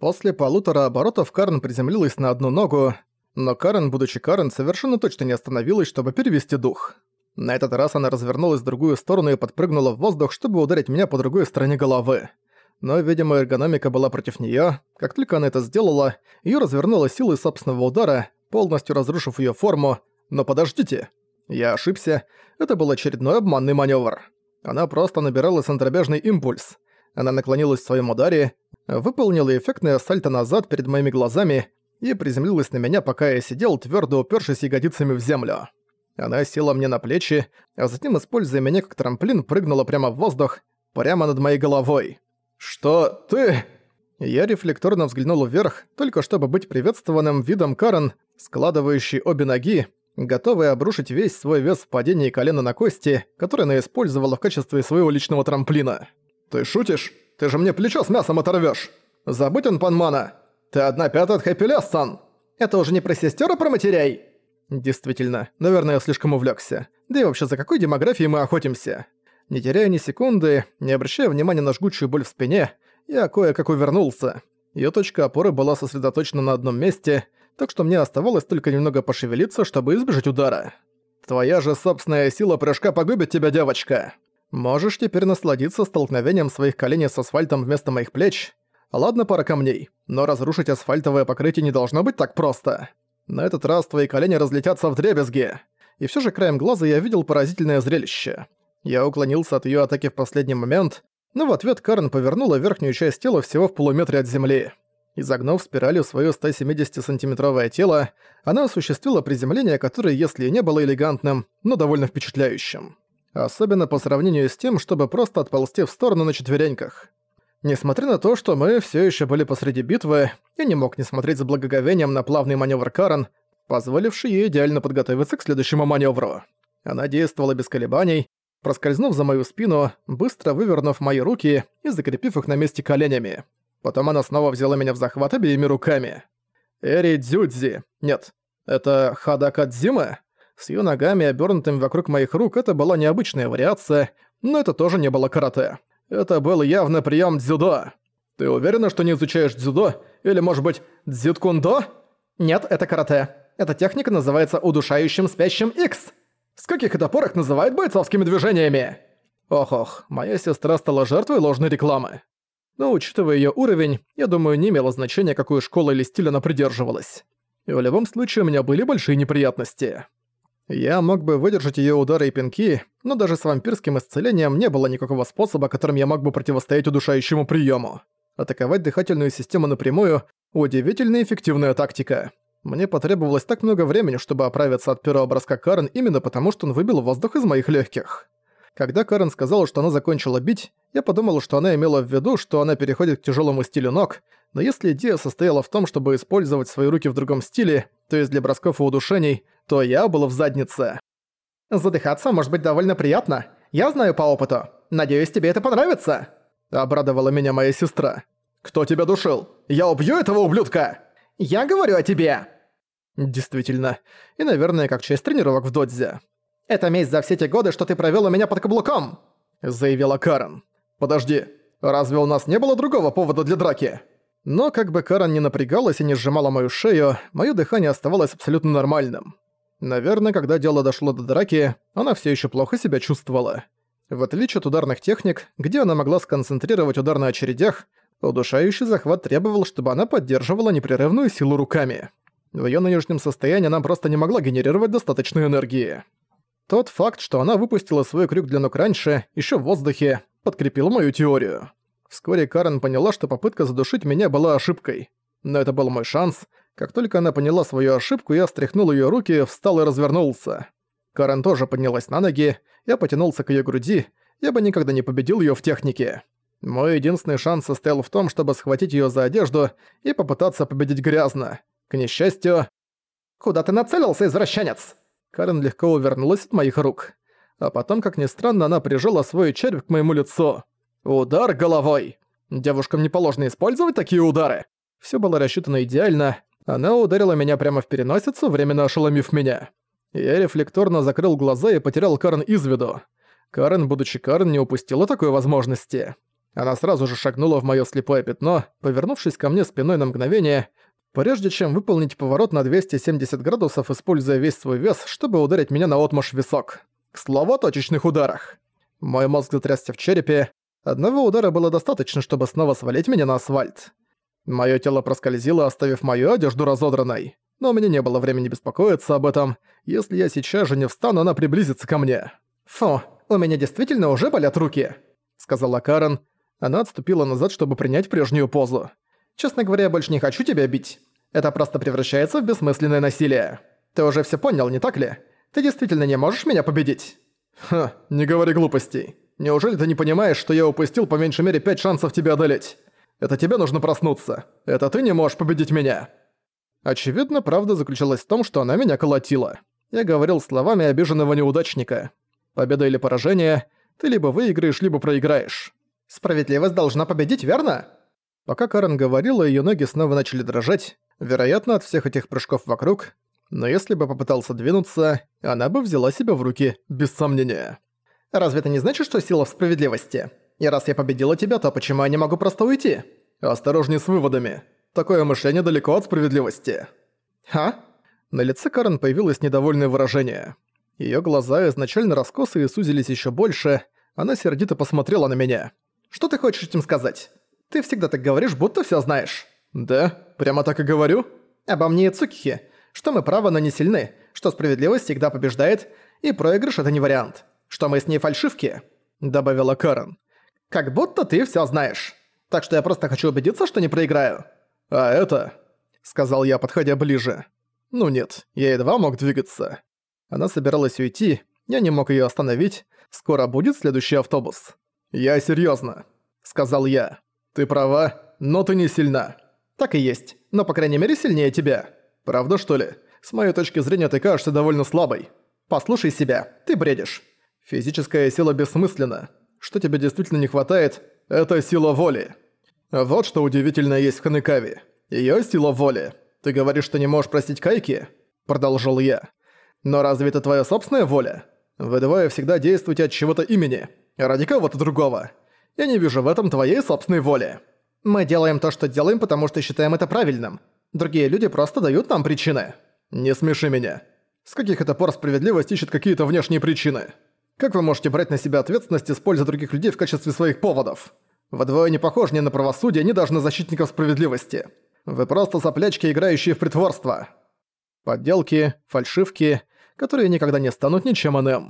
После полутора оборотов Карен приземлилась на одну ногу, но Карен, будучи Карен, совершенно точно не остановилась, чтобы перевести дух. На этот раз она развернулась в другую сторону и подпрыгнула в воздух, чтобы ударить меня по другой стороне головы. Но, видимо, эргономика была против неё. Как только она это сделала, её развернула силой собственного удара, полностью разрушив её форму. Но подождите. Я ошибся. Это был очередной обманный манёвр. Она просто набирала центробежный импульс. Она наклонилась в своем ударе, выполнила эффектное сальто назад перед моими глазами и приземлилась на меня, пока я сидел, твердо упершись ягодицами в землю. Она села мне на плечи, а затем, используя меня как трамплин, прыгнула прямо в воздух, прямо над моей головой. «Что ты...» Я рефлекторно взглянул вверх, только чтобы быть приветствованным видом Карен, складывающей обе ноги, готовой обрушить весь свой вес в падении колена на кости, который она использовала в качестве своего личного трамплина. «Ты шутишь? Ты же мне плечо с мясом оторвёшь! Забудь он, панмана! Ты одна пятая от Хэппи Лессон! Это уже не про сестер, а про матерей!» Действительно, наверное, я слишком увлёкся. Да и вообще, за какой демографией мы охотимся? Не теряя ни секунды, не обращая внимания на жгучую боль в спине, я кое-как увернулся. Её точка опоры была сосредоточена на одном месте, так что мне оставалось только немного пошевелиться, чтобы избежать удара. «Твоя же собственная сила прыжка погубит тебя, девочка!» Можешь теперь насладиться столкновением своих коленей с асфальтом вместо моих плеч. Ладно, пара камней, но разрушить асфальтовое покрытие не должно быть так просто. На этот раз твои колени разлетятся в дребезги. И все же краем глаза я видел поразительное зрелище. Я уклонился от ее атаки в последний момент, но в ответ Карен повернула верхнюю часть тела всего в полуметре от земли. Изогнув спиралью свое 170-сантиметровое тело, она осуществила приземление, которое, если и не было элегантным, но довольно впечатляющим. Особенно по сравнению с тем, чтобы просто отползти в сторону на четвереньках. Несмотря на то, что мы все еще были посреди битвы, я не мог не смотреть с благоговением на плавный маневр Карен, позволивший ей идеально подготовиться к следующему маневру. Она действовала без колебаний, проскользнув за мою спину, быстро вывернув мои руки и закрепив их на месте коленями. Потом она снова взяла меня в захват обеими руками. Эри Дзюдзи. Нет, это Хадакадзима? С её ногами, обернутыми вокруг моих рук, это была необычная вариация, но это тоже не было карате. Это был явно прием дзюдо. Ты уверена, что не изучаешь дзюдо? Или, может быть, дзюдкундо? Нет, это карате. Эта техника называется удушающим спящим X. С каких это пор их называют бойцовскими движениями? Ох-ох, моя сестра стала жертвой ложной рекламы. Но учитывая её уровень, я думаю, не имело значения, какую школу или стиль она придерживалась. И в любом случае у меня были большие неприятности. Я мог бы выдержать её удары и пинки, но даже с вампирским исцелением не было никакого способа, которым я мог бы противостоять удушающему приёму. Атаковать дыхательную систему напрямую – удивительно эффективная тактика. Мне потребовалось так много времени, чтобы оправиться от первого броска Карен именно потому, что он выбил воздух из моих легких. Когда Карен сказала, что она закончила бить, я подумал, что она имела в виду, что она переходит к тяжелому стилю ног, но если идея состояла в том, чтобы использовать свои руки в другом стиле, то есть для бросков и удушений, то я был в заднице. «Задыхаться может быть довольно приятно. Я знаю по опыту. Надеюсь, тебе это понравится?» Обрадовала меня моя сестра. «Кто тебя душил? Я убью этого ублюдка!» «Я говорю о тебе!» Действительно. И, наверное, как часть тренировок в додзе. «Это месть за все те годы, что ты провёл у меня под каблуком!» Заявила Карен. «Подожди, разве у нас не было другого повода для драки?» Но как бы Карен не напрягалась и не сжимала мою шею, моё дыхание оставалось абсолютно нормальным. Наверное, когда дело дошло до драки, она всё ещё плохо себя чувствовала. В отличие от ударных техник, где она могла сконцентрировать удар на очередях, удушающий захват требовал, чтобы она поддерживала непрерывную силу руками. В её нынешнем состоянии она просто не могла генерировать достаточной энергии. Тот факт, что она выпустила свой крюк для ног раньше, ещё в воздухе, подкрепил мою теорию. Вскоре Карен поняла, что попытка задушить меня была ошибкой. Но это был мой шанс. Как только она поняла свою ошибку, я стряхнул ее руки, встал и развернулся. Карен тоже поднялась на ноги, я потянулся к ее груди, я бы никогда не победил ее в технике. Мой единственный шанс состоял в том, чтобы схватить ее за одежду и попытаться победить грязно. К несчастью... «Куда ты нацелился, извращенец?» Карен легко увернулась от моих рук. А потом, как ни странно, она прижала свой червь к моему лицу. Удар головой. Девушкам не положено использовать такие удары. Все было рассчитано идеально. Она ударила меня прямо в переносицу, временно ошеломив меня. Я рефлекторно закрыл глаза и потерял Карен из виду. Карен, будучи Карен, не упустила такой возможности. Она сразу же шагнула в моё слепое пятно, повернувшись ко мне спиной на мгновение, прежде чем выполнить поворот на 270 градусов, используя весь свой вес, чтобы ударить меня на отмашь висок. К слову о точечных ударах. Мой мозг затрясся в черепе. Одного удара было достаточно, чтобы снова свалить меня на асфальт. Моё тело проскользило, оставив мою одежду разодранной. Но у меня не было времени беспокоиться об этом. Если я сейчас же не встану, она приблизится ко мне. «Фу, у меня действительно уже болят руки», — сказала Карен. Она отступила назад, чтобы принять прежнюю позу. «Честно говоря, я больше не хочу тебя бить. Это просто превращается в бессмысленное насилие. Ты уже все понял, не так ли? Ты действительно не можешь меня победить?» «Ха, не говори глупостей. Неужели ты не понимаешь, что я упустил по меньшей мере пять шансов тебя одолеть? Это тебе нужно проснуться. Это ты не можешь победить меня». Очевидно, правда заключалась в том, что она меня колотила. Я говорил словами обиженного неудачника. Победа или поражение, ты либо выиграешь, либо проиграешь. Справедливость должна победить, верно? Пока Карен говорила, ее ноги снова начали дрожать, вероятно, от всех этих прыжков вокруг, но если бы попытался двинуться, она бы взяла себя в руки, без сомнения. «Разве это не значит, что сила в справедливости? И раз я победила тебя, то почему я не могу просто уйти?» «Осторожней с выводами. Такое мышление далеко от справедливости». «Ха?» На лице Карен появилось недовольное выражение. Её глаза изначально раскосые сузились ещё больше, она сердито посмотрела на меня. «Что ты хочешь этим сказать? Ты всегда так говоришь, будто всё знаешь». «Да? Прямо так и говорю?» «Обо мне и Цукихе. Что мы правы, но не сильны, что справедливость всегда побеждает, и проигрыш — это не вариант. Что мы с ней фальшивки», — добавила Карен. «Как будто ты всё знаешь. Так что я просто хочу убедиться, что не проиграю». «А это...» — сказал я, подходя ближе. «Ну нет, я едва мог двигаться». Она собиралась уйти, я не мог её остановить. Скоро будет следующий автобус. «Я серьёзно», — сказал я. «Ты права, но ты не сильна». «Так и есть, но по крайней мере сильнее тебя». «Правда, что ли? С моей точки зрения ты кажешься довольно слабой. Послушай себя, ты бредишь. Физическая сила бессмысленна. Что тебе действительно не хватает, это сила воли. Вот что удивительно есть в Ханекаве. Её сила воли. Ты говоришь, что не можешь простить Кайки?» Продолжил я. «Но разве это твоя собственная воля? Вы двое всегда действуете от чего-то имени, ради кого-то другого. Я не вижу в этом твоей собственной воли. Мы делаем то, что делаем, потому что считаем это правильным. Другие люди просто дают нам причины. Не смеши меня. С каких это пор справедливость ищет какие-то внешние причины? Как вы можете брать на себя ответственность, используя других людей в качестве своих поводов? Вы двое не похожи ни на правосудие, ни даже на защитников справедливости. Вы просто соплячки, играющие в притворство. Подделки, фальшивки, которые никогда не станут ничем иным.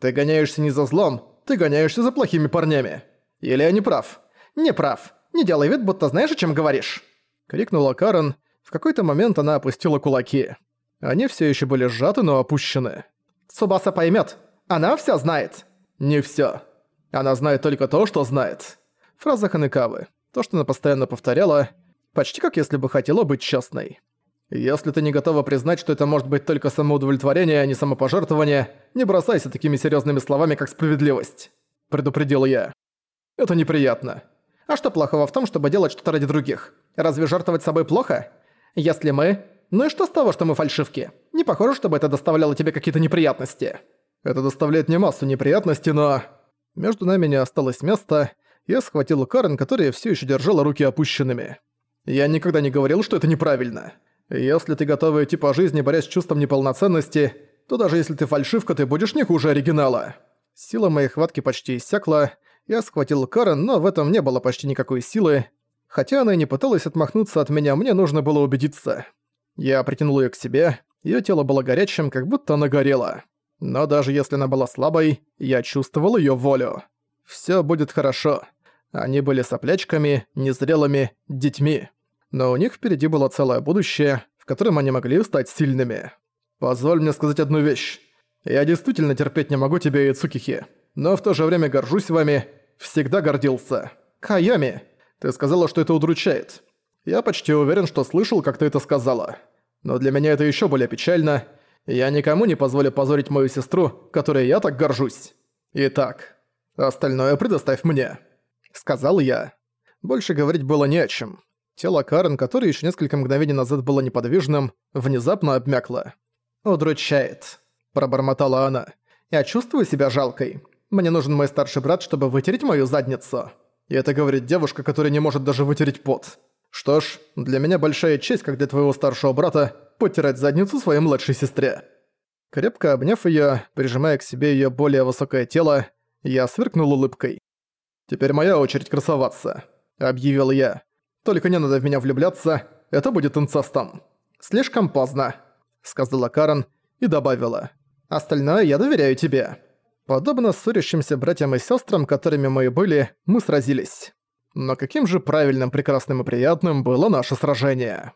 Ты гоняешься не за злом, ты гоняешься за плохими парнями. Или я не прав? Не прав. Не делай вид, будто знаешь, о чем говоришь. Крикнула Карен. В какой-то момент она опустила кулаки. Они все еще были сжаты, но опущены. Субаса поймет. Она все знает. Не все. Она знает только то, что знает. Фраза Ханекавы. То, что она постоянно повторяла, почти как если бы хотела быть честной. Если ты не готова признать, что это может быть только самоудовлетворение, а не самопожертвование, не бросайся такими серьезными словами, как справедливость. Предупредил я. Это неприятно. А что плохого в том, чтобы делать что-то ради других? Разве жертвовать собой плохо? Если мы... Ну и что с того, что мы фальшивки? Не похоже, чтобы это доставляло тебе какие-то неприятности. Это доставляет мне массу неприятностей, но... Между нами не осталось места. Я схватил Карен, которая все еще держала руки опущенными. Я никогда не говорил, что это неправильно. Если ты готова идти по жизни, борясь с чувством неполноценности, то даже если ты фальшивка, ты будешь не хуже оригинала. Сила моей хватки почти иссякла, я схватил Карен, но в этом не было почти никакой силы. Хотя она и не пыталась отмахнуться от меня, мне нужно было убедиться. Я притянул её к себе, её тело было горячим, как будто она горела. Но даже если она была слабой, я чувствовал её волю. Всё будет хорошо. Они были соплячками, незрелыми, детьми. Но у них впереди было целое будущее, в котором они могли стать сильными. Позволь мне сказать одну вещь. Я действительно терпеть не могу тебя и Цукихи, но в то же время горжусь вами Всегда гордился. Кайоми, ты сказала, что это удручает. Я почти уверен, что слышал, как ты это сказала. Но для меня это еще более печально. Я никому не позволю позорить мою сестру, которой я так горжусь. Итак, остальное предоставь мне. Сказал я. Больше говорить было не о чем. Тело Карен, которое еще несколько мгновений назад было неподвижным, внезапно обмякло. «Удручает», – пробормотала она. «Я чувствую себя жалкой. Мне нужен мой старший брат, чтобы вытереть мою задницу. И это говорит девушка, которая не может даже вытереть пот. Что ж, для меня большая честь, как для твоего старшего брата, потирать задницу своей младшей сестре. Крепко обняв её, прижимая к себе её более высокое тело, я сверкнул улыбкой. «Теперь моя очередь красоваться», — объявил я. «Только не надо в меня влюбляться, это будет инцестом». «Слишком поздно», — сказала Карен и добавила. «Остальное я доверяю тебе». Подобно ссорящимся братьям и сестрам, которыми мы были, мы сразились. Но каким же правильным, прекрасным и приятным было наше сражение.